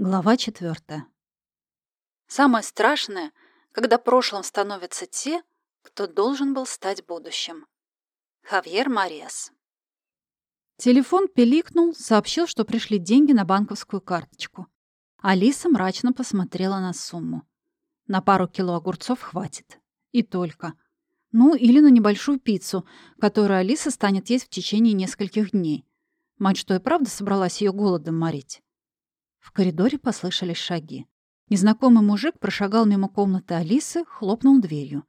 Глава четвертая. Самое страшное, когда прошлым становятся те, кто должен был стать будущим. Хавьер Мариас. Телефон пиликнул, сообщил, что пришли деньги на банковскую карточку. Алиса мрачно посмотрела на сумму. На пару кило огурцов хватит. И только. Ну, или на небольшую пиццу, которую Алиса станет есть в течение нескольких дней. Мать что и правда собралась ее голодом морить? В коридоре послышались шаги. Незнакомый мужик прошагал мимо комнаты Алисы, хлопнул дверью.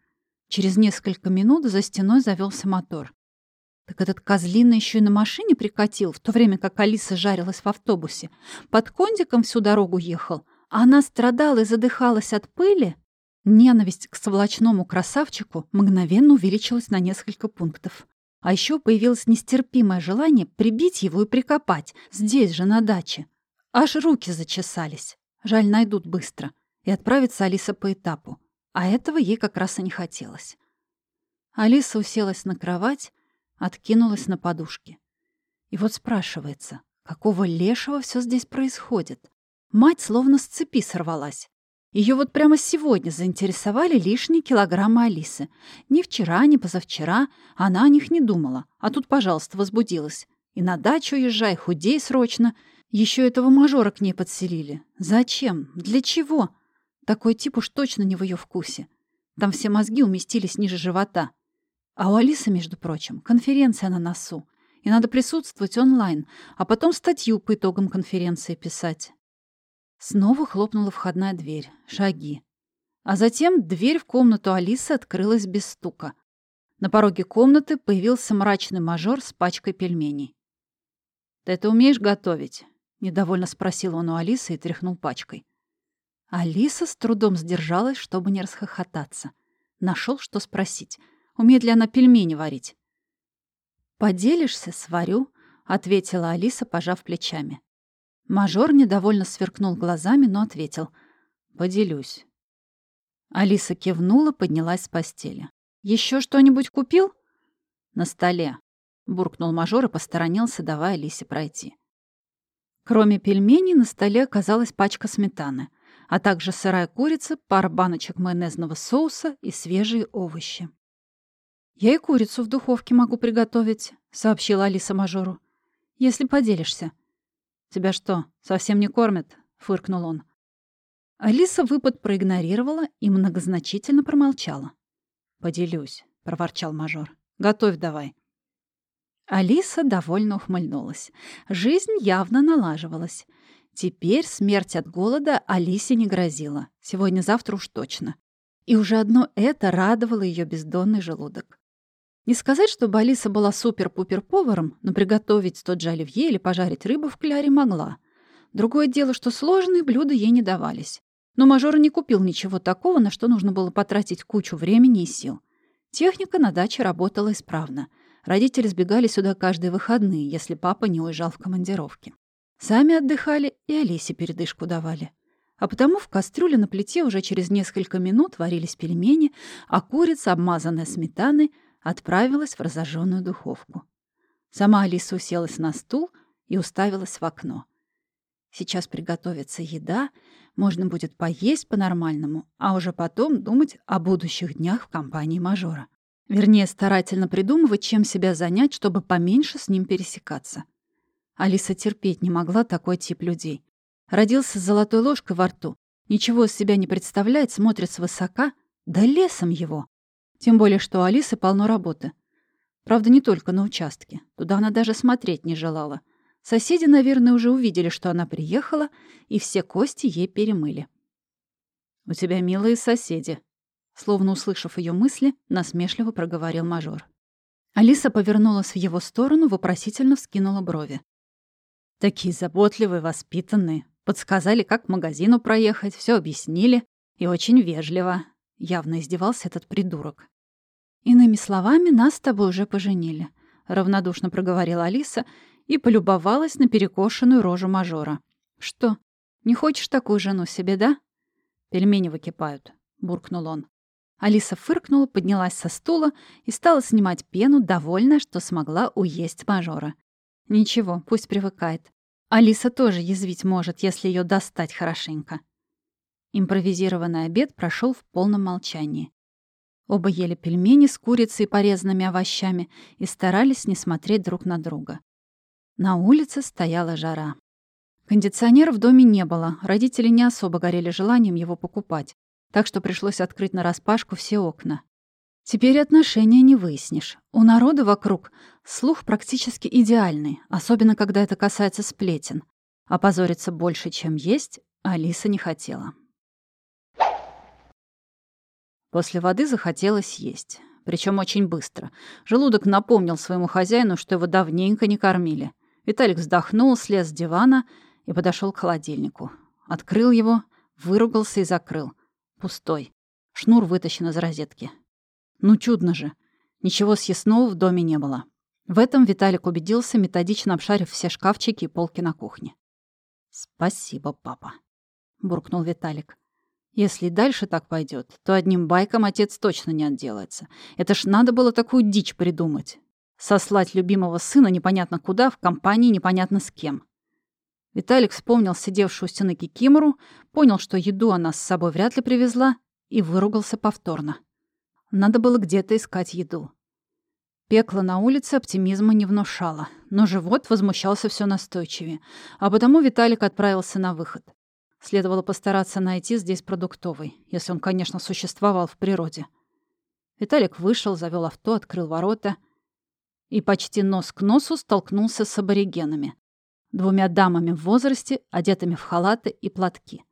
Через несколько минут за стеной завелся мотор. Так этот козлина еще и на машине прикатил, в то время как Алиса жарилась в автобусе. Под кондиком всю дорогу ехал, а она страдала и задыхалась от пыли. Ненависть к сволочному красавчику мгновенно увеличилась на несколько пунктов. А еще появилось нестерпимое желание прибить его и прикопать, здесь же, на даче. Аж руки зачесались. Жаль, найдут быстро. И отправится Алиса по этапу. А этого ей как раз и не хотелось. Алиса уселась на кровать, откинулась на подушке. И вот спрашивается, какого лешего все здесь происходит? Мать словно с цепи сорвалась. Ее вот прямо сегодня заинтересовали лишние килограммы Алисы. Ни вчера, ни позавчера она о них не думала. А тут, пожалуйста, возбудилась. И на дачу езжай, худей срочно — еще этого мажора к ней подселили. Зачем? Для чего? Такой тип уж точно не в ее вкусе. Там все мозги уместились ниже живота. А у Алисы, между прочим, конференция на носу. И надо присутствовать онлайн, а потом статью по итогам конференции писать. Снова хлопнула входная дверь. Шаги. А затем дверь в комнату Алисы открылась без стука. На пороге комнаты появился мрачный мажор с пачкой пельменей. «Ты это умеешь готовить?» Недовольно спросил он у Алисы и тряхнул пачкой. Алиса с трудом сдержалась, чтобы не расхохотаться. Нашел, что спросить. Умеет ли она пельмени варить? «Поделишься, сварю», — ответила Алиса, пожав плечами. Мажор недовольно сверкнул глазами, но ответил. «Поделюсь». Алиса кивнула, поднялась с постели. Еще что-нибудь купил?» «На столе», — буркнул мажор и посторонился, давая Алисе пройти. Кроме пельменей на столе оказалась пачка сметаны, а также сырая курица, пара баночек майонезного соуса и свежие овощи. «Я и курицу в духовке могу приготовить», — сообщила Алиса мажору. «Если поделишься». «Тебя что, совсем не кормят?» — фыркнул он. Алиса выпад проигнорировала и многозначительно промолчала. «Поделюсь», — проворчал мажор. «Готовь давай». Алиса довольно ухмыльнулась. Жизнь явно налаживалась. Теперь смерть от голода Алисе не грозила. Сегодня-завтра уж точно. И уже одно это радовало ее бездонный желудок. Не сказать, чтобы Алиса была супер-пупер-поваром, но приготовить тот же оливье или пожарить рыбу в кляре могла. Другое дело, что сложные блюда ей не давались. Но мажор не купил ничего такого, на что нужно было потратить кучу времени и сил. Техника на даче работала исправно — Родители сбегали сюда каждые выходные, если папа не уезжал в командировки. Сами отдыхали и Алисе передышку давали. А потому в кастрюле на плите уже через несколько минут варились пельмени, а курица, обмазанная сметаной, отправилась в разожженную духовку. Сама Алиса уселась на стул и уставилась в окно. Сейчас приготовится еда, можно будет поесть по-нормальному, а уже потом думать о будущих днях в компании мажора. Вернее, старательно придумывать, чем себя занять, чтобы поменьше с ним пересекаться. Алиса терпеть не могла такой тип людей. Родился с золотой ложкой во рту, ничего из себя не представляет, смотрит свысока, да лесом его. Тем более, что у Алисы полно работы. Правда, не только на участке. Туда она даже смотреть не желала. Соседи, наверное, уже увидели, что она приехала, и все кости ей перемыли. «У тебя милые соседи», Словно услышав ее мысли, насмешливо проговорил мажор. Алиса повернулась в его сторону, вопросительно вскинула брови. «Такие заботливые, воспитанные. Подсказали, как к магазину проехать, все объяснили. И очень вежливо». Явно издевался этот придурок. «Иными словами, нас с тобой уже поженили», — равнодушно проговорила Алиса и полюбовалась на перекошенную рожу мажора. «Что, не хочешь такую жену себе, да?» «Пельмени выкипают», — буркнул он. Алиса фыркнула, поднялась со стула и стала снимать пену, довольная, что смогла уесть мажора. Ничего, пусть привыкает. Алиса тоже язвить может, если ее достать хорошенько. Импровизированный обед прошел в полном молчании. Оба ели пельмени с курицей и порезанными овощами и старались не смотреть друг на друга. На улице стояла жара. Кондиционера в доме не было, родители не особо горели желанием его покупать, так что пришлось открыть нараспашку все окна. Теперь отношения не выяснишь. У народа вокруг слух практически идеальный, особенно когда это касается сплетен. Опозориться больше, чем есть, Алиса не хотела. После воды захотелось есть. Причем очень быстро. Желудок напомнил своему хозяину, что его давненько не кормили. Виталик вздохнул, слез с дивана и подошел к холодильнику. Открыл его, выругался и закрыл. Пустой. Шнур вытащен из розетки. Ну, чудно же. Ничего съестного в доме не было. В этом Виталик убедился, методично обшарив все шкафчики и полки на кухне. «Спасибо, папа», — буркнул Виталик. «Если дальше так пойдет, то одним байком отец точно не отделается. Это ж надо было такую дичь придумать. Сослать любимого сына непонятно куда, в компании непонятно с кем». Виталик вспомнил сидевшую у стены Кикимору, понял, что еду она с собой вряд ли привезла, и выругался повторно. Надо было где-то искать еду. Пекло на улице оптимизма не внушало, но живот возмущался все настойчивее, а потому Виталик отправился на выход. Следовало постараться найти здесь продуктовый, если он, конечно, существовал в природе. Виталик вышел, завел авто, открыл ворота и почти нос к носу столкнулся с аборигенами. Двумя дамами в возрасте, одетыми в халаты и платки.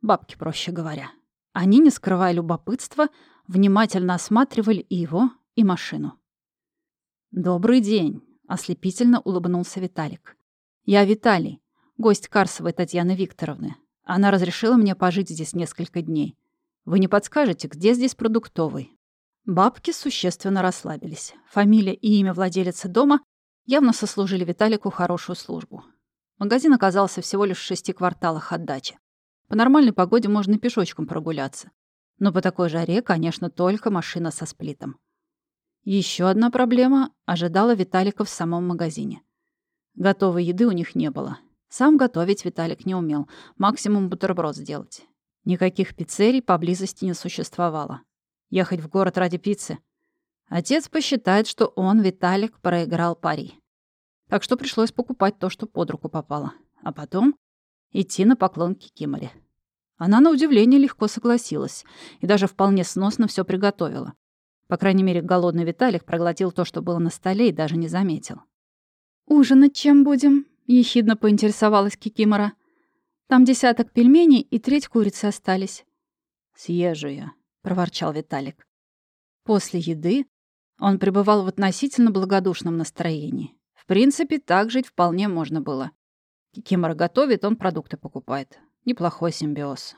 Бабки, проще говоря. Они, не скрывая любопытства, внимательно осматривали и его, и машину. «Добрый день», — ослепительно улыбнулся Виталик. «Я Виталий, гость Карсовой Татьяны Викторовны. Она разрешила мне пожить здесь несколько дней. Вы не подскажете, где здесь продуктовый?» Бабки существенно расслабились. Фамилия и имя владелицы дома явно сослужили Виталику хорошую службу. Магазин оказался всего лишь в шести кварталах от дачи. По нормальной погоде можно пешочком прогуляться. Но по такой жаре, конечно, только машина со сплитом. Еще одна проблема ожидала Виталика в самом магазине. Готовой еды у них не было. Сам готовить Виталик не умел, максимум бутерброд сделать. Никаких пиццерий поблизости не существовало. Ехать в город ради пиццы. Отец посчитает, что он, Виталик, проиграл пари. Так что пришлось покупать то, что под руку попало. А потом идти на поклон к Кикиморе. Она, на удивление, легко согласилась и даже вполне сносно все приготовила. По крайней мере, голодный Виталик проглотил то, что было на столе, и даже не заметил. «Ужинать чем будем?» — ехидно поинтересовалась Кикимора. «Там десяток пельменей и треть курицы остались». «Съезжу я», — проворчал Виталик. После еды он пребывал в относительно благодушном настроении. В принципе, так жить вполне можно было. Кикимора готовит, он продукты покупает. Неплохой симбиоз.